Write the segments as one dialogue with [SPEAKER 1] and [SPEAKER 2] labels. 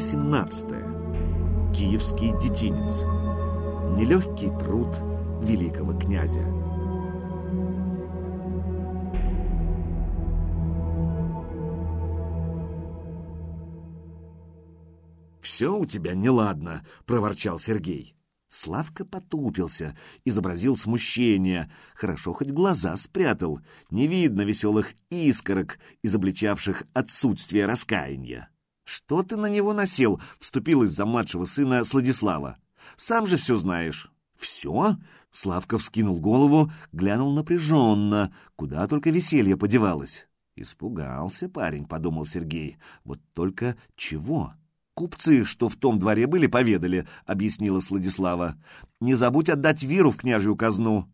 [SPEAKER 1] 18. Киевский детинец. Нелегкий труд великого князя. «Все у тебя неладно», — проворчал Сергей. Славка потупился, изобразил смущение. Хорошо хоть глаза спрятал. Не видно веселых искорок, изобличавших отсутствие раскаяния. «Что ты на него насел?» — вступилась за младшего сына Сладислава. «Сам же все знаешь». «Все?» — Славка вскинул голову, глянул напряженно, куда только веселье подевалось. «Испугался парень», — подумал Сергей. «Вот только чего?» «Купцы, что в том дворе были, поведали», — объяснила Сладислава. «Не забудь отдать Виру в княжью казну».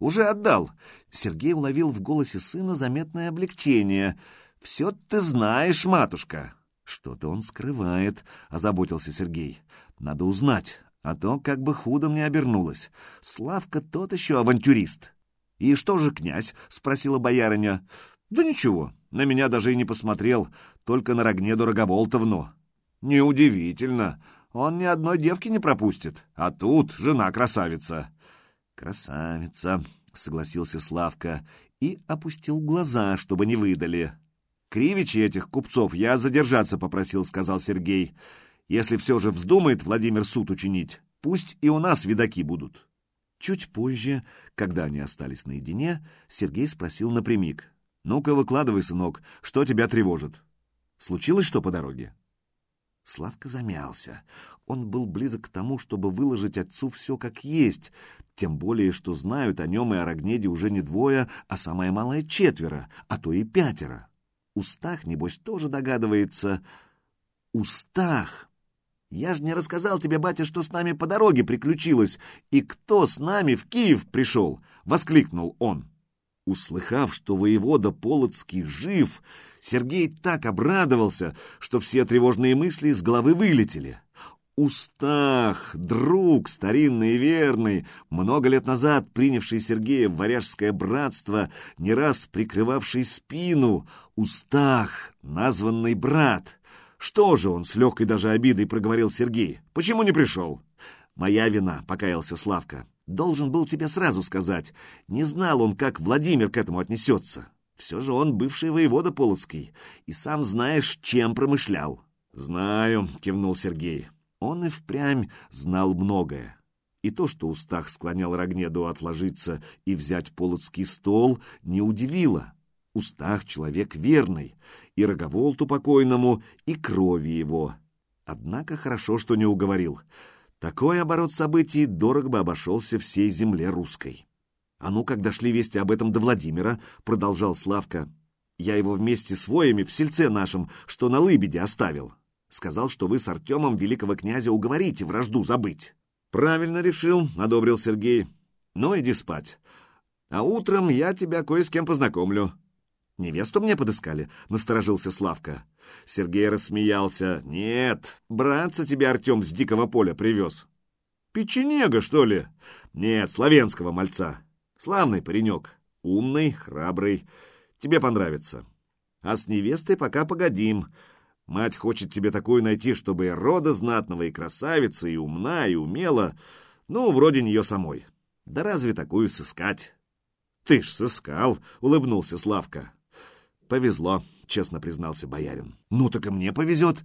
[SPEAKER 1] «Уже отдал». Сергей уловил в голосе сына заметное облегчение. «Все ты знаешь, матушка». «Что-то он скрывает», — озаботился Сергей. «Надо узнать, а то как бы худо мне обернулось. Славка тот еще авантюрист». «И что же князь?» — спросила боярыня. «Да ничего, на меня даже и не посмотрел, только на Рогнеду Роговолтовну». «Неудивительно, он ни одной девки не пропустит, а тут жена красавица». «Красавица», — согласился Славка и опустил глаза, чтобы не выдали. Кривичи этих купцов я задержаться попросил, — сказал Сергей. Если все же вздумает Владимир суд учинить, пусть и у нас видаки будут. Чуть позже, когда они остались наедине, Сергей спросил напрямик. «Ну-ка, выкладывай, сынок, что тебя тревожит? Случилось что по дороге?» Славка замялся. Он был близок к тому, чтобы выложить отцу все как есть, тем более, что знают о нем и о Рогнеде уже не двое, а самое малое четверо, а то и пятеро. Устах, небось, тоже догадывается. Устах! Я же не рассказал тебе, батя, что с нами по дороге приключилось, и кто с нами в Киев пришел, — воскликнул он. Услыхав, что воевода Полоцкий жив, Сергей так обрадовался, что все тревожные мысли из головы вылетели. Устах, друг старинный и верный, много лет назад принявший Сергея в варяжское братство, не раз прикрывавший спину, Устах, названный брат. Что же он с легкой даже обидой проговорил Сергей? Почему не пришел? Моя вина, покаялся Славка. Должен был тебе сразу сказать. Не знал он, как Владимир к этому отнесется. Все же он бывший воевода Полоцкий, и сам знаешь, чем промышлял. «Знаю», — кивнул Сергей. Он и впрямь знал многое. И то, что Устах склонял Рогнеду отложиться и взять полоцкий стол, не удивило. Устах — человек верный, и Роговолту покойному, и крови его. Однако хорошо, что не уговорил. Такой оборот событий дорого бы обошелся всей земле русской. А ну, как дошли вести об этом до Владимира, продолжал Славка. Я его вместе с воями в сельце нашем, что на Лыбеде оставил. Сказал, что вы с Артемом великого князя уговорите вражду забыть. Правильно решил, одобрил Сергей. Ну, иди спать. А утром я тебя кое с кем познакомлю. Невесту мне подыскали, насторожился Славка. Сергей рассмеялся. Нет, братца тебе Артем с дикого поля привез. Печенега, что ли? Нет, славянского мальца. Славный паренек, умный, храбрый. Тебе понравится. А с невестой пока погодим. Мать хочет тебе такую найти, чтобы и рода знатного, и красавица, и умна, и умела. Ну, вроде нее самой. Да разве такую сыскать? Ты ж сыскал, — улыбнулся Славка. Повезло, — честно признался боярин. Ну, так и мне повезет.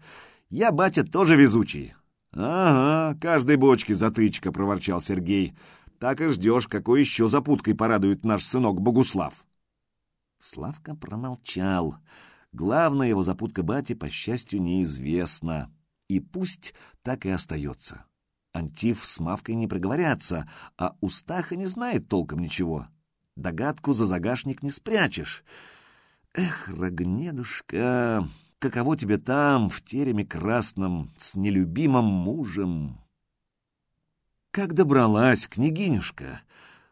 [SPEAKER 1] Я, батя, тоже везучий. Ага, каждой бочке затычка, — проворчал Сергей. Так и ждешь, какой еще запуткой порадует наш сынок Богуслав. Славка промолчал. Главная его запутка бати, по счастью, неизвестна. И пусть так и остается. Антиф с Мавкой не проговорятся, а Устаха не знает толком ничего. Догадку за загашник не спрячешь. Эх, Рогнедушка, каково тебе там, в тереме красном, с нелюбимым мужем? Как добралась, княгинюшка?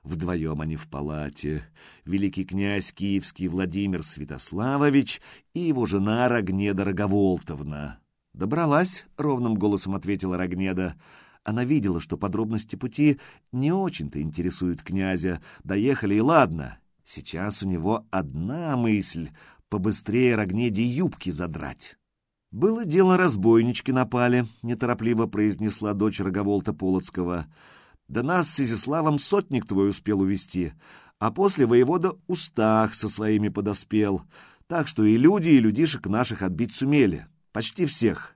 [SPEAKER 1] Вдвоем они в палате. Великий князь киевский Владимир Святославович и его жена Рогнеда Роговолтовна. «Добралась», — ровным голосом ответила Рогнеда. Она видела, что подробности пути не очень-то интересуют князя. Доехали, и ладно. Сейчас у него одна мысль — побыстрее Рогнеде юбки задрать. «Было дело, разбойнички напали», — неторопливо произнесла дочь Роговолта Полоцкого. «Да нас с Изяславом сотник твой успел увести, а после воевода Устах со своими подоспел, так что и люди, и людишек наших отбить сумели, почти всех.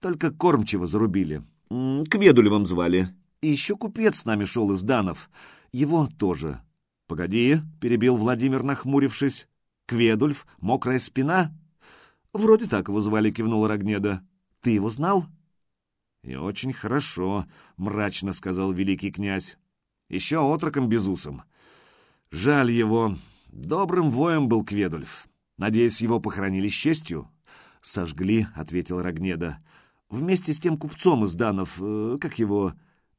[SPEAKER 1] Только кормчиво зарубили. К Ведулевым звали. И еще купец с нами шел из Данов. Его тоже». «Погоди», — перебил Владимир, нахмурившись. «Кведульф? Мокрая спина?» «Вроде так его звали», — кивнула Рогнеда. «Ты его знал?» «И очень хорошо», — мрачно сказал великий князь. «Еще отроком безусом. Жаль его. Добрым воем был Кведульф. Надеюсь, его похоронили с честью?» «Сожгли», — ответил Рогнеда. «Вместе с тем купцом из Данов, э, как его,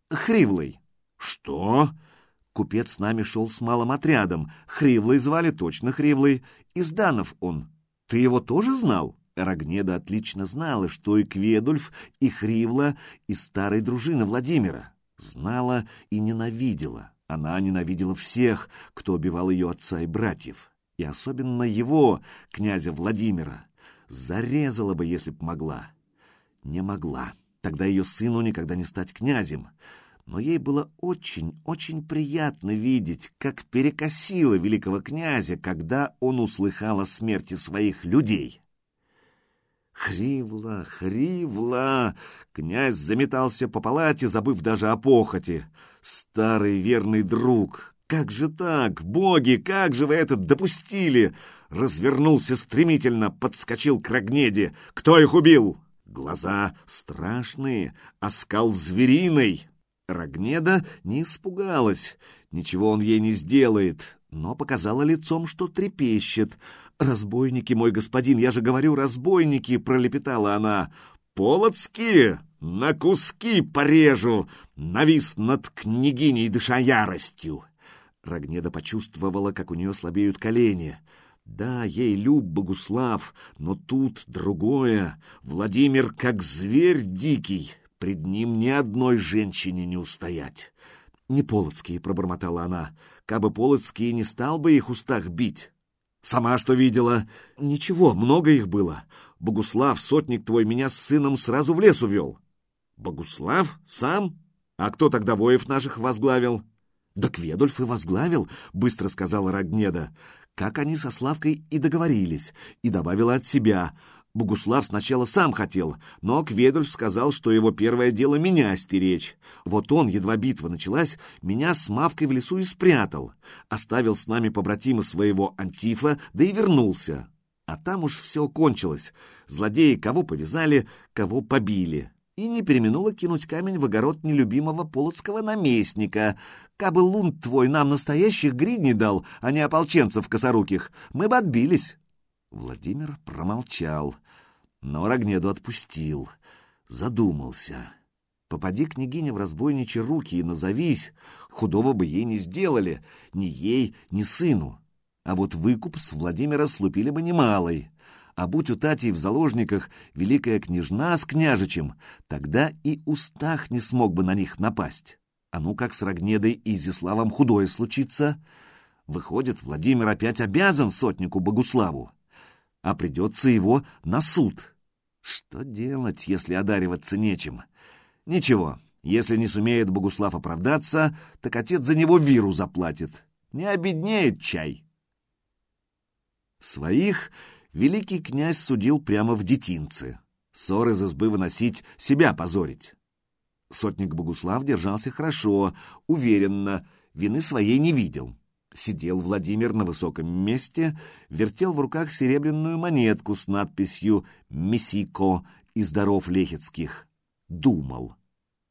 [SPEAKER 1] Хривлой». «Что?» Купец с нами шел с малым отрядом. Хривлой звали точно Хривлой. Из Данов он. Ты его тоже знал? Рогнеда отлично знала, что и Кведульф, и Хривла из старой дружины Владимира. Знала и ненавидела. Она ненавидела всех, кто убивал ее отца и братьев. И особенно его, князя Владимира. Зарезала бы, если б могла. Не могла. Тогда ее сыну никогда не стать князем но ей было очень-очень приятно видеть, как перекосило великого князя, когда он услыхал о смерти своих людей. Хривла, хривла! Князь заметался по палате, забыв даже о похоти. Старый верный друг! Как же так? Боги, как же вы это допустили? Развернулся стремительно, подскочил к Рогнеде. Кто их убил? Глаза страшные, оскал звериный. Рогнеда не испугалась, ничего он ей не сделает, но показала лицом, что трепещет. «Разбойники, мой господин, я же говорю, разбойники!» — пролепетала она. «Полоцкие! На куски порежу!» — навис над княгиней, дыша яростью. Рогнеда почувствовала, как у нее слабеют колени. Да, ей люб Богуслав, но тут другое. Владимир как зверь дикий. Пред ним ни одной женщине не устоять. «Не Полоцкие», — пробормотала она. «Кабы Полоцкие не стал бы их устах бить». «Сама что видела?» «Ничего, много их было. Богуслав, сотник твой, меня с сыном сразу в лес увел». «Богуслав? Сам? А кто тогда воев наших возглавил?» «Да Кведольф и возглавил», — быстро сказала Рогнеда. «Как они со Славкой и договорились, и добавила от себя. Богуслав сначала сам хотел, но Кведольф сказал, что его первое дело меня стеречь. Вот он, едва битва началась, меня с Мавкой в лесу и спрятал. Оставил с нами побратима своего Антифа, да и вернулся. А там уж все кончилось. Злодеи кого повязали, кого побили. И не переминуло кинуть камень в огород нелюбимого полоцкого наместника. Кабы лунд твой нам настоящих гридней дал, а не ополченцев косоруких, мы бы отбились. Владимир промолчал, но Рогнеду отпустил, задумался. Попади княгиня в разбойничьи руки и назовись, худого бы ей не сделали, ни ей, ни сыну. А вот выкуп с Владимира слупили бы немалый. А будь у Тати в заложниках великая княжна с княжичем, тогда и Устах не смог бы на них напасть. А ну как с Рогнедой и Изяславом худое случится? Выходит, Владимир опять обязан сотнику Богуславу а придется его на суд. Что делать, если одариваться нечем? Ничего, если не сумеет Богуслав оправдаться, так отец за него виру заплатит. Не обеднеет чай. Своих великий князь судил прямо в детинце. Ссор из избы выносить, себя позорить. Сотник Богуслав держался хорошо, уверенно, вины своей не видел. Сидел Владимир на высоком месте, вертел в руках серебряную монетку с надписью «Месико» из даров лехицких. Думал.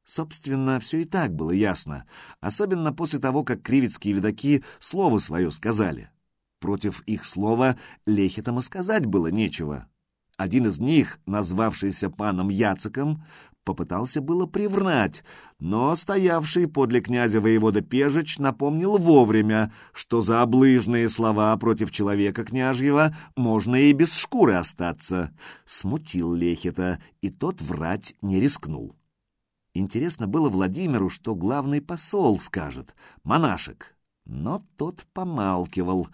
[SPEAKER 1] Собственно, все и так было ясно, особенно после того, как кривицкие видаки слово свое сказали. Против их слова лехитам и сказать было нечего. Один из них, назвавшийся паном Яциком, попытался было приврать, но стоявший подле князя воевода Пежич напомнил вовремя, что за облыжные слова против человека княжьего можно и без шкуры остаться. Смутил Лехита, и тот врать не рискнул. Интересно было Владимиру, что главный посол скажет, монашек. Но тот помалкивал,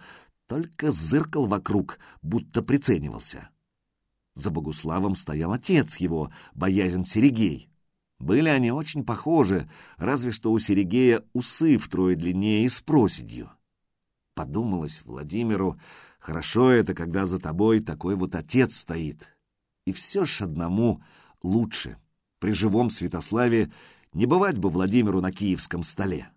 [SPEAKER 1] только зыркал вокруг, будто приценивался. За Богуславом стоял отец его, боярин Серегей. Были они очень похожи, разве что у Серегея усы втрое длиннее и с проседью. Подумалось Владимиру, хорошо это, когда за тобой такой вот отец стоит. И все ж одному лучше. При живом Святославе не бывать бы Владимиру на киевском столе.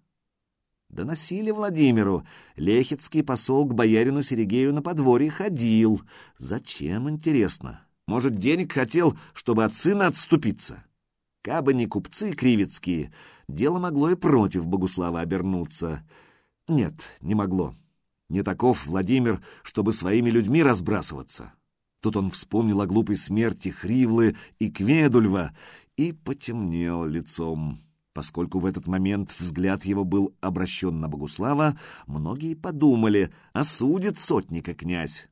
[SPEAKER 1] Доносили Владимиру. Лехицкий посол к боярину Серегею на подворье ходил. Зачем, интересно? Может, денег хотел, чтобы от сына отступиться? Кабы не купцы кривицкие, дело могло и против Богуслава обернуться. Нет, не могло. Не таков Владимир, чтобы своими людьми разбрасываться. Тут он вспомнил о глупой смерти Хривлы и Кведульва и потемнел лицом. Поскольку в этот момент взгляд его был обращен на Богуслава, многие подумали, осудит сотника князь.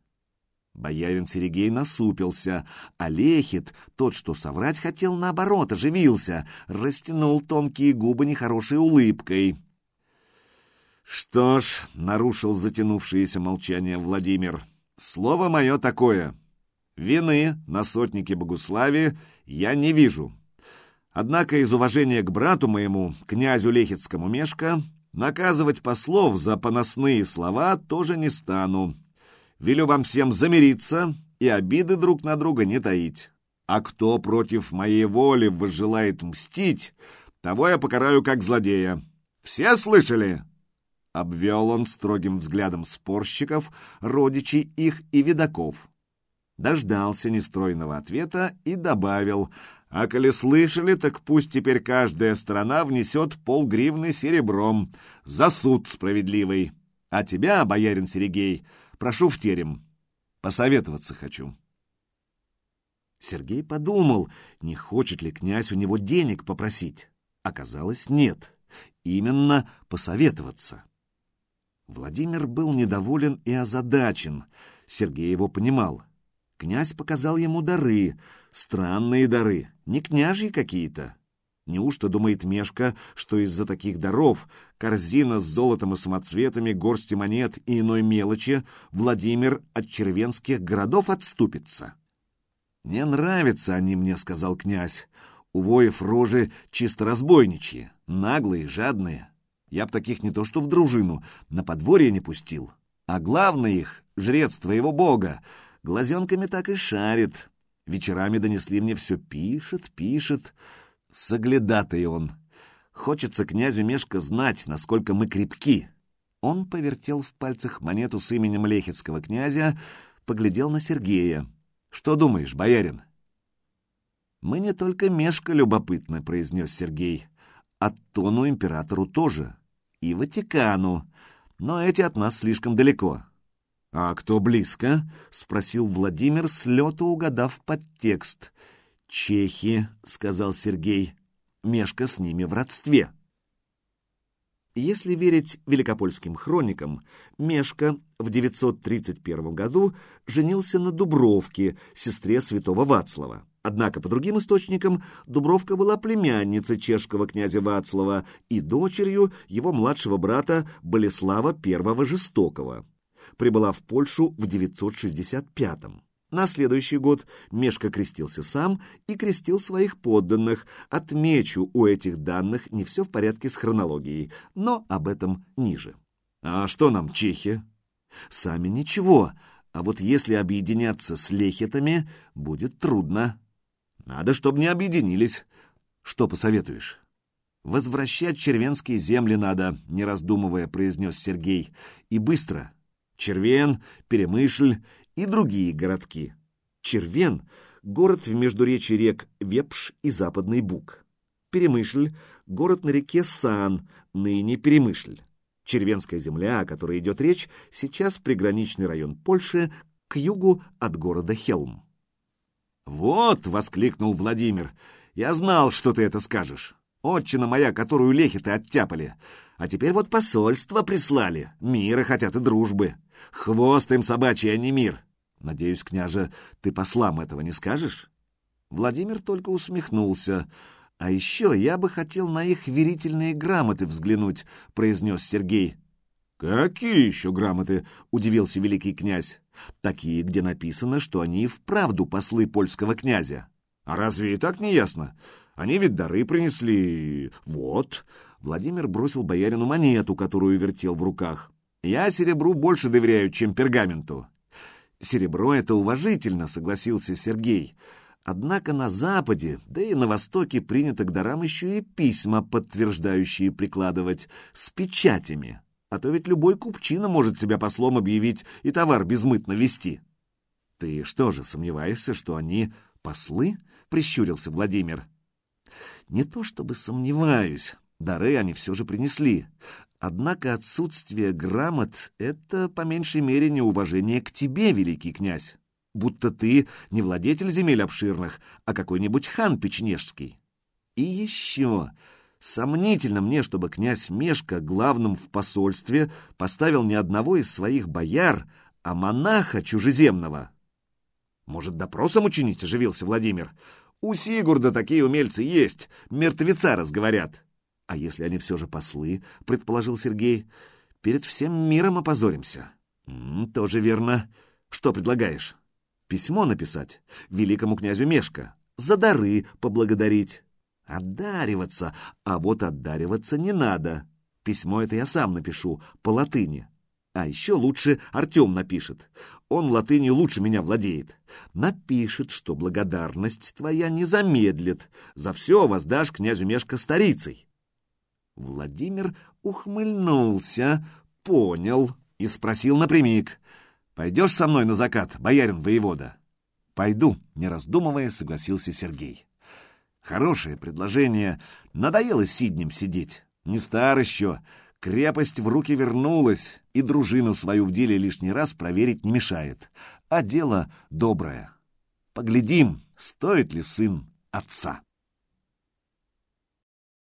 [SPEAKER 1] Боярин Серегей насупился, а Лехит, тот, что соврать хотел, наоборот, оживился, растянул тонкие губы нехорошей улыбкой. «Что ж», — нарушил затянувшееся молчание Владимир, — «слово мое такое. Вины на сотнике Богуславе я не вижу. Однако из уважения к брату моему, князю Лехицкому Мешка, наказывать послов за поносные слова тоже не стану. Велю вам всем замириться и обиды друг на друга не таить. А кто против моей воли возжелает мстить, того я покараю как злодея. Все слышали?» Обвел он строгим взглядом спорщиков, родичей их и видаков. Дождался нестройного ответа и добавил — а коли слышали, так пусть теперь каждая страна внесет полгривны серебром за суд справедливый. А тебя, боярин Серегей, прошу в терем. Посоветоваться хочу. Сергей подумал, не хочет ли князь у него денег попросить. Оказалось, нет. Именно посоветоваться. Владимир был недоволен и озадачен. Сергей его понимал. Князь показал ему дары, странные дары, не княжьи какие-то. Неужто думает Мешка, что из-за таких даров, корзина с золотом и самоцветами, горсти монет и иной мелочи, Владимир от червенских городов отступится? «Не нравятся они мне», — сказал князь. «У воев рожи чисто разбойничьи, наглые, жадные. Я б таких не то что в дружину, на подворье не пустил. А главный их — жрец твоего бога, Глазенками так и шарит. Вечерами донесли мне все пишет, пишет. Соглядатый он. Хочется князю Мешка знать, насколько мы крепки. Он повертел в пальцах монету с именем Лехицкого князя, поглядел на Сергея. «Что думаешь, боярин?» «Мы не только Мешка любопытны», — произнес Сергей. «А тону императору тоже. И Ватикану. Но эти от нас слишком далеко. «А кто близко?» — спросил Владимир, с лету угадав подтекст. «Чехи», — сказал Сергей. «Мешка с ними в родстве». Если верить великопольским хроникам, Мешка в 931 году женился на Дубровке, сестре святого Вацлава. Однако, по другим источникам, Дубровка была племянницей чешского князя Вацлава и дочерью его младшего брата Болеслава I Жестокого прибыла в Польшу в 965-м. На следующий год Мешка крестился сам и крестил своих подданных. Отмечу, у этих данных не все в порядке с хронологией, но об этом ниже. А что нам, чехи? Сами ничего, а вот если объединяться с лехетами, будет трудно. Надо, чтобы не объединились. Что посоветуешь? Возвращать червенские земли надо, не раздумывая, произнес Сергей. И быстро. Червен, Перемышль и другие городки. Червен — город в междуречии рек Вепш и Западный Буг. Перемышль — город на реке Сан, ныне Перемышль. Червенская земля, о которой идет речь, сейчас приграничный район Польши к югу от города Хелм. «Вот!» — воскликнул Владимир. «Я знал, что ты это скажешь. Отчина моя, которую лехи-то оттяпали. А теперь вот посольство прислали. Мира хотят и дружбы. Хвост им собачий, а не мир. Надеюсь, княже, ты послам этого не скажешь? Владимир только усмехнулся. А еще я бы хотел на их верительные грамоты взглянуть, произнес Сергей. «Какие еще грамоты?» — удивился великий князь. «Такие, где написано, что они вправду послы польского князя». «А разве и так не ясно? Они ведь дары принесли. Вот». Владимир бросил боярину монету, которую вертел в руках. «Я серебру больше доверяю, чем пергаменту». «Серебро — это уважительно», — согласился Сергей. Однако на Западе, да и на Востоке принято к дарам еще и письма, подтверждающие прикладывать, с печатями. А то ведь любой купчина может себя послом объявить и товар безмытно вести. — Ты что же, сомневаешься, что они послы? — прищурился Владимир. — Не то чтобы сомневаюсь. Дары они все же принесли. Однако отсутствие грамот — это, по меньшей мере, неуважение к тебе, великий князь. Будто ты не владетель земель обширных, а какой-нибудь хан печнежский. И еще... Сомнительно мне, чтобы князь Мешка главным в посольстве поставил не одного из своих бояр, а монаха чужеземного. Может, допросом учинить, оживился Владимир. У Сигурда такие умельцы есть, мертвеца разговорят. А если они все же послы, предположил Сергей, перед всем миром опозоримся. М -м, тоже верно. Что предлагаешь? Письмо написать великому князю Мешка, за дары поблагодарить. Отдариваться, а вот отдариваться не надо. Письмо это я сам напишу, по латыни. А еще лучше Артем напишет. Он латынью лучше меня владеет. Напишет, что благодарность твоя не замедлит. За все воздашь князю Мешка старицей. Владимир ухмыльнулся, понял и спросил напрямик. «Пойдешь со мной на закат, боярин воевода?» «Пойду», — не раздумывая, согласился Сергей. Хорошее предложение. Надоело сиднем сидеть. Не стар еще. Крепость в руки вернулась, и дружину свою в деле лишний раз проверить не мешает. А дело доброе. Поглядим, стоит ли сын отца.